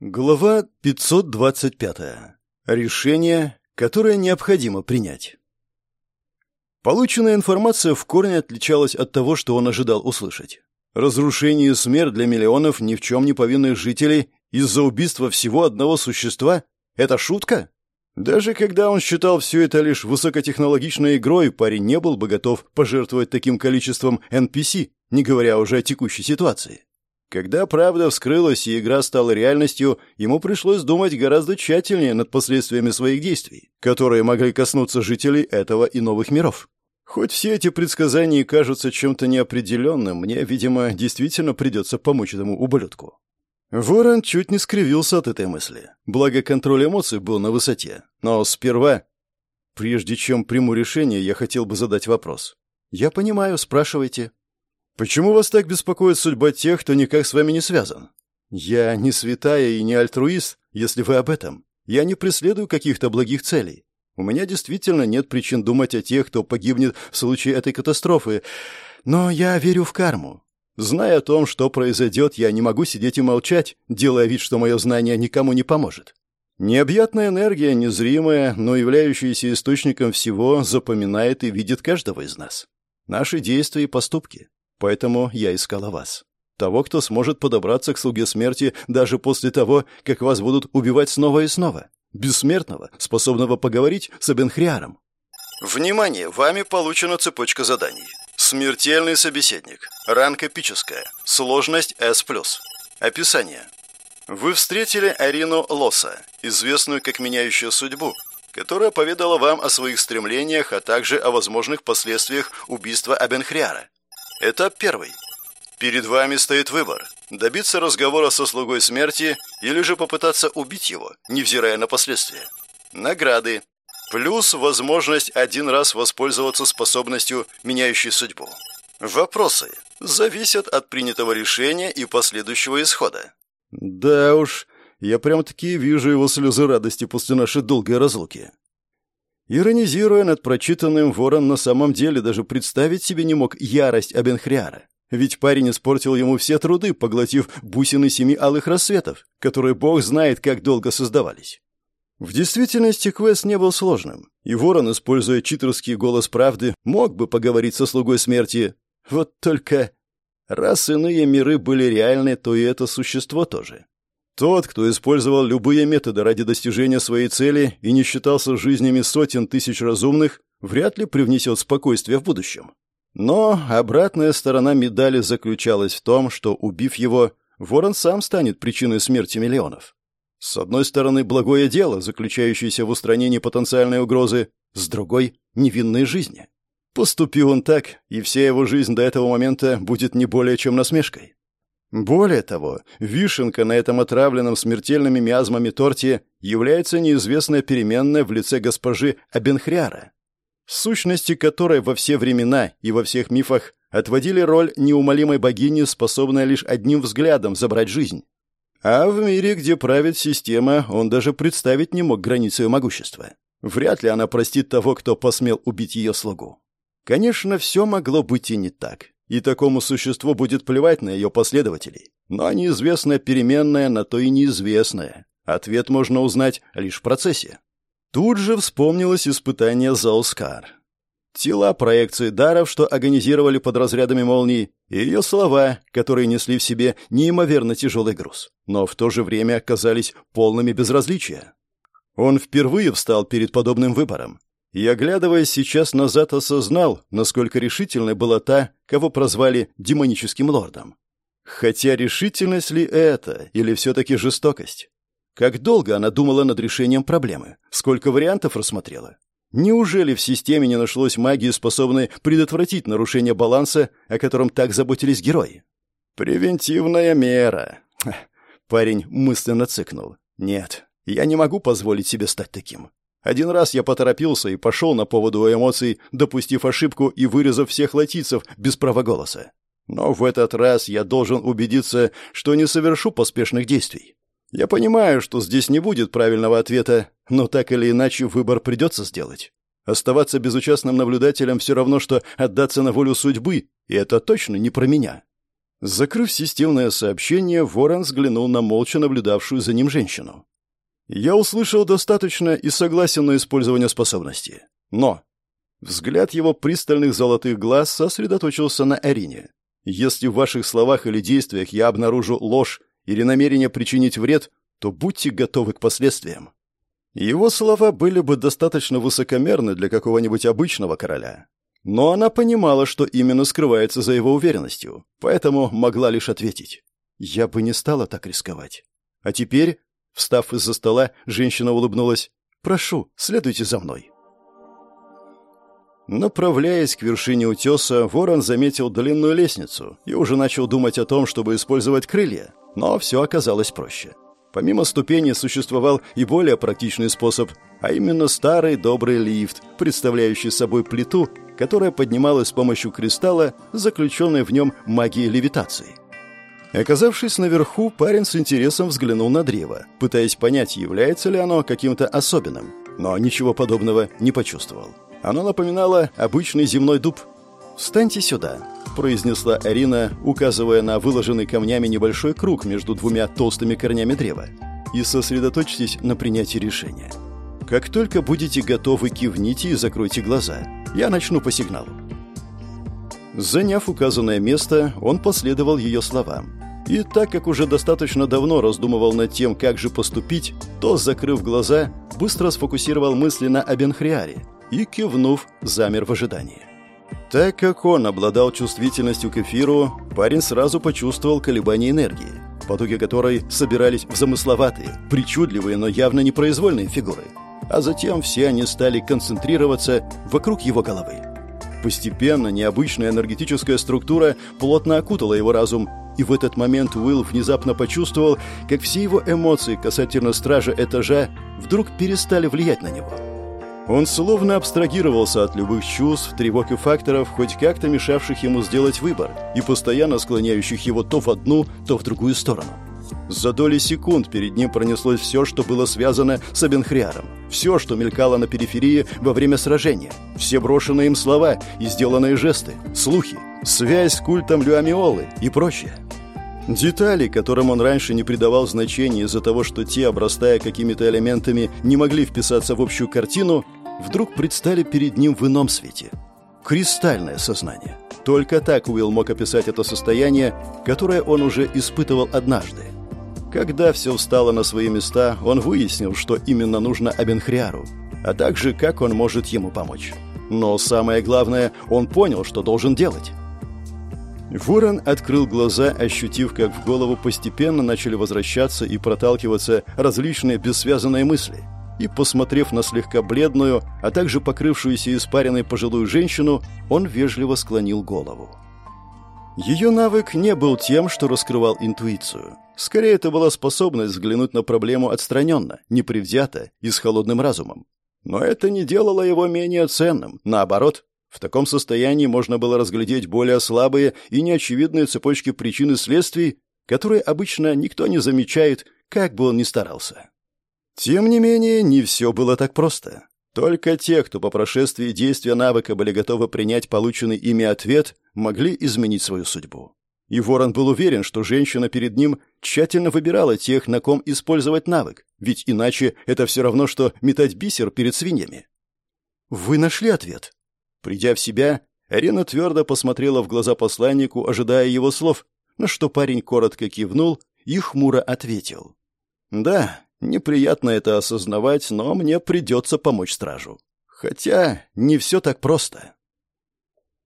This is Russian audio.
Глава 525. Решение, которое необходимо принять. Полученная информация в корне отличалась от того, что он ожидал услышать. Разрушение и смерть для миллионов ни в чем не повинных жителей из-за убийства всего одного существа — это шутка? Даже когда он считал все это лишь высокотехнологичной игрой, парень не был бы готов пожертвовать таким количеством NPC, не говоря уже о текущей ситуации. Когда правда вскрылась и игра стала реальностью, ему пришлось думать гораздо тщательнее над последствиями своих действий, которые могли коснуться жителей этого и новых миров. Хоть все эти предсказания кажутся чем-то неопределенным, мне, видимо, действительно придется помочь этому ублюдку. Ворон чуть не скривился от этой мысли. Благо, контроль эмоций был на высоте. Но сперва... Прежде чем приму решение, я хотел бы задать вопрос. «Я понимаю, спрашивайте», Почему вас так беспокоит судьба тех, кто никак с вами не связан? Я не святая и не альтруист, если вы об этом. Я не преследую каких-то благих целей. У меня действительно нет причин думать о тех, кто погибнет в случае этой катастрофы. Но я верю в карму. Зная о том, что произойдет, я не могу сидеть и молчать, делая вид, что мое знание никому не поможет. Необъятная энергия, незримая, но являющаяся источником всего, запоминает и видит каждого из нас. Наши действия и поступки. Поэтому я искала вас. Того, кто сможет подобраться к слуге смерти даже после того, как вас будут убивать снова и снова. Бессмертного, способного поговорить с Абенхриаром. Внимание! Вами получена цепочка заданий. Смертельный собеседник. Ранг эпическая. Сложность S+. Описание. Вы встретили Арину Лоса, известную как меняющую судьбу, которая поведала вам о своих стремлениях, а также о возможных последствиях убийства Абенхриара. Этап первый. Перед вами стоит выбор – добиться разговора со слугой смерти или же попытаться убить его, невзирая на последствия. Награды. Плюс возможность один раз воспользоваться способностью, меняющей судьбу. Вопросы зависят от принятого решения и последующего исхода. Да уж, я прям-таки вижу его слезы радости после нашей долгой разлуки. Иронизируя над прочитанным, Ворон на самом деле даже представить себе не мог ярость Абенхриара. Ведь парень испортил ему все труды, поглотив бусины семи алых рассветов, которые бог знает, как долго создавались. В действительности квест не был сложным, и Ворон, используя читерский голос правды, мог бы поговорить со слугой смерти. Вот только раз иные миры были реальны, то и это существо тоже. Тот, кто использовал любые методы ради достижения своей цели и не считался жизнями сотен тысяч разумных, вряд ли привнесет спокойствие в будущем. Но обратная сторона медали заключалась в том, что, убив его, Ворон сам станет причиной смерти миллионов. С одной стороны, благое дело, заключающееся в устранении потенциальной угрозы, с другой — невинной жизни. Поступил он так, и вся его жизнь до этого момента будет не более чем насмешкой. Более того, вишенка на этом отравленном смертельными миазмами торте является неизвестная переменная в лице госпожи Абенхриара, сущности которой во все времена и во всех мифах отводили роль неумолимой богини, способной лишь одним взглядом забрать жизнь. А в мире, где правит система, он даже представить не мог границ ее могущества. Вряд ли она простит того, кто посмел убить ее слугу. Конечно, все могло быть и не так и такому существу будет плевать на ее последователей. Но неизвестная переменная на то и неизвестная. Ответ можно узнать лишь в процессе. Тут же вспомнилось испытание Заускар. Тела проекции даров, что организировали под разрядами молний, и ее слова, которые несли в себе неимоверно тяжелый груз, но в то же время оказались полными безразличия. Он впервые встал перед подобным выбором, и, оглядываясь сейчас назад, осознал, насколько решительной была та, кого прозвали демоническим лордом. Хотя решительность ли это, или все-таки жестокость? Как долго она думала над решением проблемы? Сколько вариантов рассмотрела? Неужели в системе не нашлось магии, способной предотвратить нарушение баланса, о котором так заботились герои? Превентивная мера. Парень мысленно цыкнул. Нет, я не могу позволить себе стать таким. Один раз я поторопился и пошел на поводу эмоций, допустив ошибку и вырезав всех латицев без права голоса. Но в этот раз я должен убедиться, что не совершу поспешных действий. Я понимаю, что здесь не будет правильного ответа, но так или иначе выбор придется сделать. Оставаться безучастным наблюдателем все равно, что отдаться на волю судьбы, и это точно не про меня. Закрыв системное сообщение, Ворон взглянул на молча наблюдавшую за ним женщину. «Я услышал достаточно и согласен на использование способности. Но...» Взгляд его пристальных золотых глаз сосредоточился на Арине. «Если в ваших словах или действиях я обнаружу ложь или намерение причинить вред, то будьте готовы к последствиям». Его слова были бы достаточно высокомерны для какого-нибудь обычного короля. Но она понимала, что именно скрывается за его уверенностью, поэтому могла лишь ответить. «Я бы не стала так рисковать. А теперь, встав из-за стола, женщина улыбнулась. «Прошу, следуйте за мной». Направляясь к вершине утеса, ворон заметил длинную лестницу и уже начал думать о том, чтобы использовать крылья, но все оказалось проще. Помимо ступеней существовал и более практичный способ, а именно старый добрый лифт, представляющий собой плиту, которая поднималась с помощью кристалла, заключенной в нем магией левитации. Оказавшись наверху, парень с интересом взглянул на древо, пытаясь понять, является ли оно каким-то особенным, но ничего подобного не почувствовал. Оно напоминало обычный земной дуб. «Встаньте сюда», произнесла Арина, указывая на выложенный камнями небольшой круг между двумя толстыми корнями древа. «И сосредоточьтесь на принятии решения. Как только будете готовы, кивните и закройте глаза. Я начну по сигналу». Заняв указанное место, он последовал ее словам. И так как уже достаточно давно раздумывал над тем, как же поступить, то, закрыв глаза, быстро сфокусировал мысли на Абенхриаре и, кивнув, замер в ожидании. Так как он обладал чувствительностью к эфиру, парень сразу почувствовал колебания энергии, потоки которой собирались в замысловатые, причудливые, но явно непроизвольные фигуры. А затем все они стали концентрироваться вокруг его головы. Постепенно необычная энергетическая структура плотно окутала его разум, и в этот момент Уилл внезапно почувствовал, как все его эмоции касательно стража этажа вдруг перестали влиять на него. Он словно абстрагировался от любых чувств, тревог и факторов, хоть как-то мешавших ему сделать выбор и постоянно склоняющих его то в одну, то в другую сторону. За доли секунд перед ним пронеслось все, что было связано с Абенхриаром. Все, что мелькало на периферии во время сражения. Все брошенные им слова и сделанные жесты, слухи, связь с культом Люамиолы и прочее. Детали, которым он раньше не придавал значения из-за того, что те, обрастая какими-то элементами, не могли вписаться в общую картину, вдруг предстали перед ним в ином свете. Кристальное сознание. Только так Уилл мог описать это состояние, которое он уже испытывал однажды. Когда все встало на свои места, он выяснил, что именно нужно Абенхриару, а также как он может ему помочь. Но самое главное, он понял, что должен делать. Ворон открыл глаза, ощутив, как в голову постепенно начали возвращаться и проталкиваться различные бессвязанные мысли. И, посмотрев на слегка бледную, а также покрывшуюся испаренной пожилую женщину, он вежливо склонил голову. Ее навык не был тем, что раскрывал интуицию. Скорее, это была способность взглянуть на проблему отстраненно, непредвзято и с холодным разумом. Но это не делало его менее ценным. Наоборот, в таком состоянии можно было разглядеть более слабые и неочевидные цепочки причин и следствий, которые обычно никто не замечает, как бы он ни старался. Тем не менее, не все было так просто. Только те, кто по прошествии действия навыка были готовы принять полученный ими ответ, могли изменить свою судьбу. И Ворон был уверен, что женщина перед ним тщательно выбирала тех, на ком использовать навык, ведь иначе это все равно, что метать бисер перед свиньями. «Вы нашли ответ?» Придя в себя, Арина твердо посмотрела в глаза посланнику, ожидая его слов, на что парень коротко кивнул и хмуро ответил. «Да, неприятно это осознавать, но мне придется помочь стражу. Хотя не все так просто».